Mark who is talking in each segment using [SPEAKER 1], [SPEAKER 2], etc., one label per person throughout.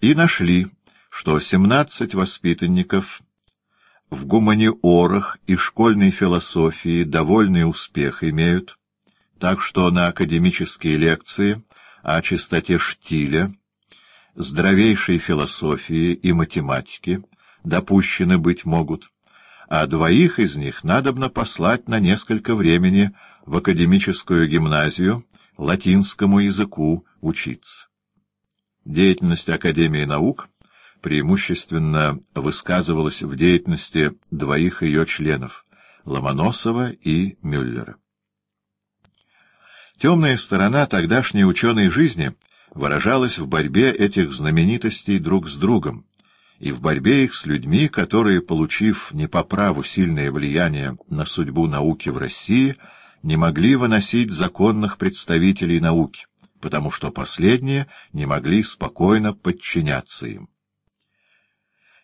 [SPEAKER 1] и нашли, что семнадцать воспитанников в гуманиорах и школьной философии довольный успех имеют, так что на академические лекции о чистоте штиля, здравейшей философии и математики допущены быть могут, а двоих из них надобно послать на несколько времени в академическую гимназию латинскому языку учиться. Деятельность Академии наук преимущественно высказывалась в деятельности двоих ее членов — Ломоносова и Мюллера. Темная сторона тогдашней ученой жизни выражалась в борьбе этих знаменитостей друг с другом, и в борьбе их с людьми, которые, получив не по праву сильное влияние на судьбу науки в России, не могли выносить законных представителей науки, потому что последние не могли спокойно подчиняться им.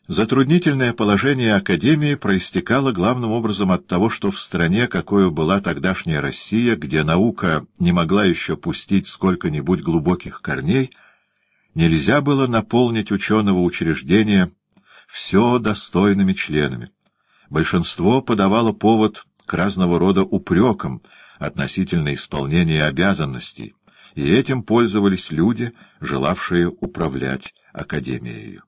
[SPEAKER 1] Затруднительное положение Академии проистекало главным образом от того, что в стране, какой была тогдашняя Россия, где наука не могла еще пустить сколько-нибудь глубоких корней, нельзя было наполнить ученого учреждения все достойными членами. Большинство подавало повод к разного рода упрекам относительно исполнения обязанностей, и этим пользовались люди, желавшие управлять Академией.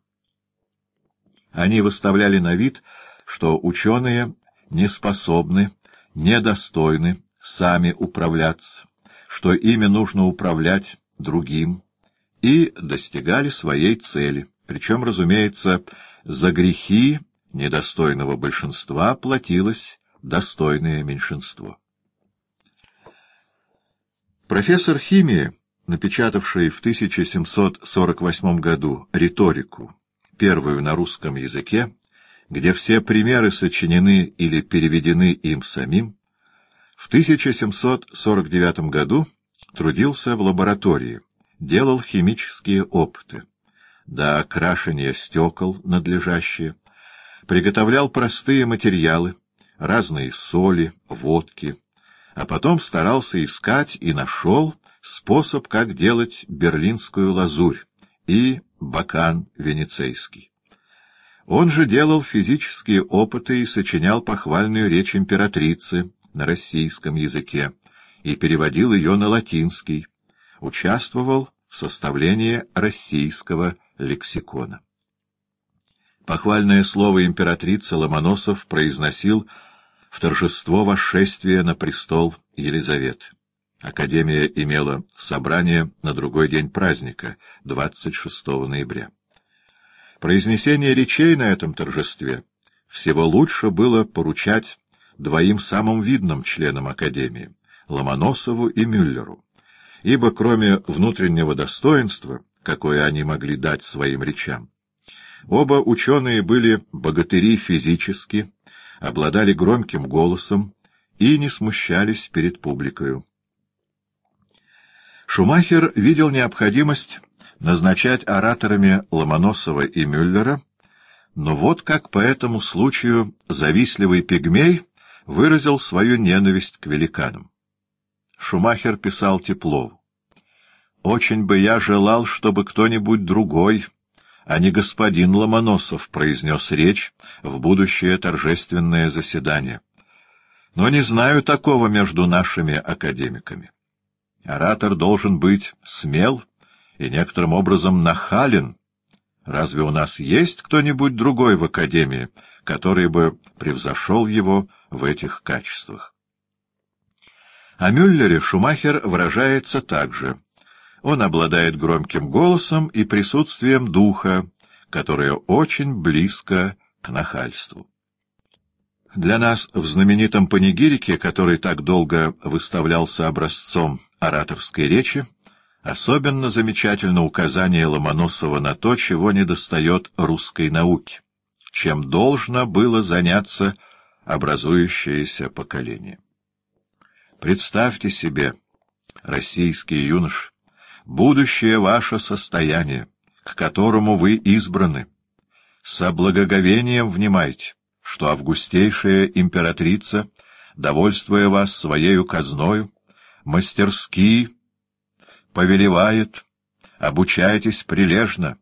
[SPEAKER 1] Они выставляли на вид, что ученые не способны, недостойны сами управляться, что ими нужно управлять другим, и достигали своей цели, причем, разумеется, за грехи недостойного большинства платилось достойное меньшинство. Профессор химии, напечатавший в 1748 году риторику, первую на русском языке, где все примеры сочинены или переведены им самим, в 1749 году трудился в лаборатории, делал химические опыты, до окрашивания стекол надлежащие, приготовлял простые материалы, разные соли, водки, а потом старался искать и нашел способ, как делать берлинскую лазурь и Бакан Венецейский. Он же делал физические опыты и сочинял похвальную речь императрицы на российском языке и переводил ее на латинский, участвовал в составлении российского лексикона. Похвальное слово императрицы Ломоносов произносил в торжество восшествия на престол Елизаветы. Академия имела собрание на другой день праздника, 26 ноября. Произнесение речей на этом торжестве всего лучше было поручать двоим самым видным членам Академии — Ломоносову и Мюллеру, ибо кроме внутреннего достоинства, какое они могли дать своим речам, оба ученые были богатыри физически, обладали громким голосом и не смущались перед публикою. Шумахер видел необходимость назначать ораторами Ломоносова и Мюллера, но вот как по этому случаю завистливый пигмей выразил свою ненависть к великанам. Шумахер писал Теплову. «Очень бы я желал, чтобы кто-нибудь другой, а не господин Ломоносов, произнес речь в будущее торжественное заседание. Но не знаю такого между нашими академиками. Оратор должен быть смел и некоторым образом нахален. Разве у нас есть кто-нибудь другой в Академии, который бы превзошел его в этих качествах? О Мюллере Шумахер выражается так же. Он обладает громким голосом и присутствием духа, которое очень близко к нахальству. Для нас в знаменитом панигирике, который так долго выставлялся образцом ораторской речи, особенно замечательно указание Ломоносова на то, чего недостает русской науке, чем должно было заняться образующееся поколение. Представьте себе, российские юноши, будущее ваше состояние, к которому вы избраны. Со благоговением внимайте что августейшая императрица, довольствуя вас своею казною, мастерски повелевает, обучайтесь прилежно,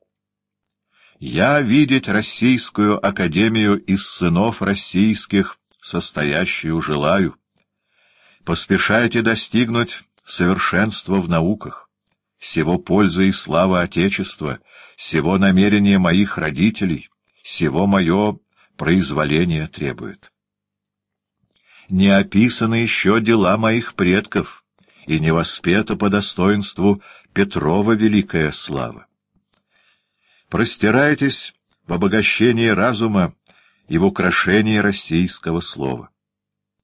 [SPEAKER 1] Я видеть Российскую Академию из сынов российских, состоящую желаю. Поспешайте достигнуть совершенства в науках, всего пользы и слава Отечества, всего намерения моих родителей, всего мое произволение требует. Не описаны еще дела моих предков, и не воспета по достоинству Петрова великая слава. Простирайтесь в обогащении разума и в украшении российского слова.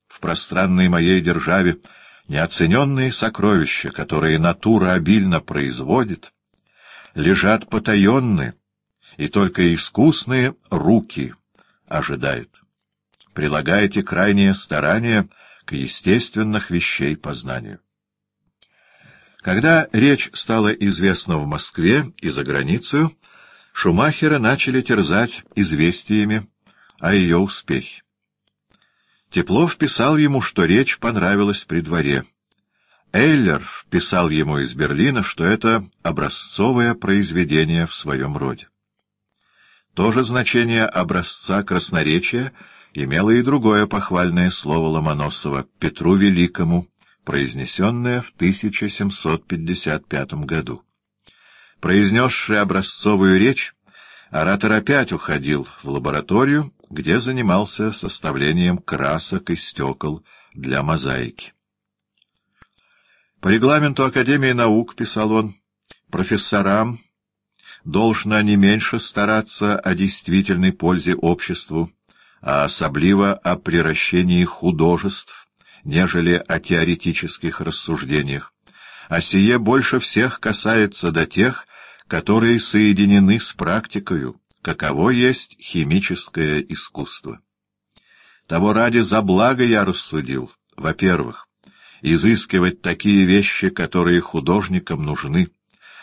[SPEAKER 1] В пространной моей державе неоцененные сокровища, которые натура обильно производит, лежат потаенны, и только искусные руки ожидают. Прилагайте крайнее старание к естественных вещей познанию. Когда речь стала известна в Москве и за границу, Шумахера начали терзать известиями о ее успехе. Теплов писал ему, что речь понравилась при дворе. Эйлер писал ему из Берлина, что это образцовое произведение в своем роде. То же значение образца красноречия имело и другое похвальное слово Ломоносова Петру Великому, произнесенное в 1755 году. Произнесший образцовую речь, оратор опять уходил в лабораторию, где занимался составлением красок и стекол для мозаики. По регламенту Академии наук, писал он, профессорам должно не меньше стараться о действительной пользе обществу, а особливо о приращении художеств, нежели о теоретических рассуждениях. А сие больше всех касается до тех, которые соединены с практикою, каково есть химическое искусство. Того ради за благо я рассудил, во-первых, изыскивать такие вещи, которые художникам нужны,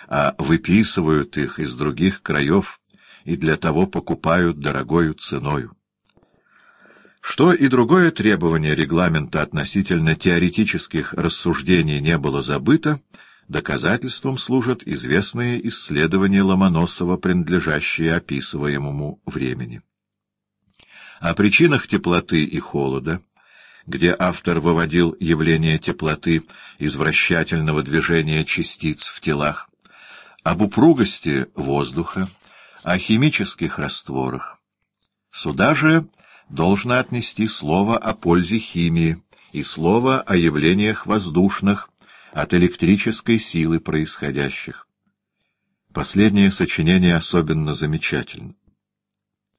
[SPEAKER 1] а выписывают их из других краев и для того покупают дорогою ценою. Что и другое требование регламента относительно теоретических рассуждений не было забыто, Доказательством служат известные исследования Ломоносова, принадлежащие описываемому времени. О причинах теплоты и холода, где автор выводил явление теплоты из вращательного движения частиц в телах, об упругости воздуха, о химических растворах. Сюда же должно отнести слово о пользе химии и слово о явлениях воздушных, от электрической силы происходящих. Последнее сочинение особенно замечательно.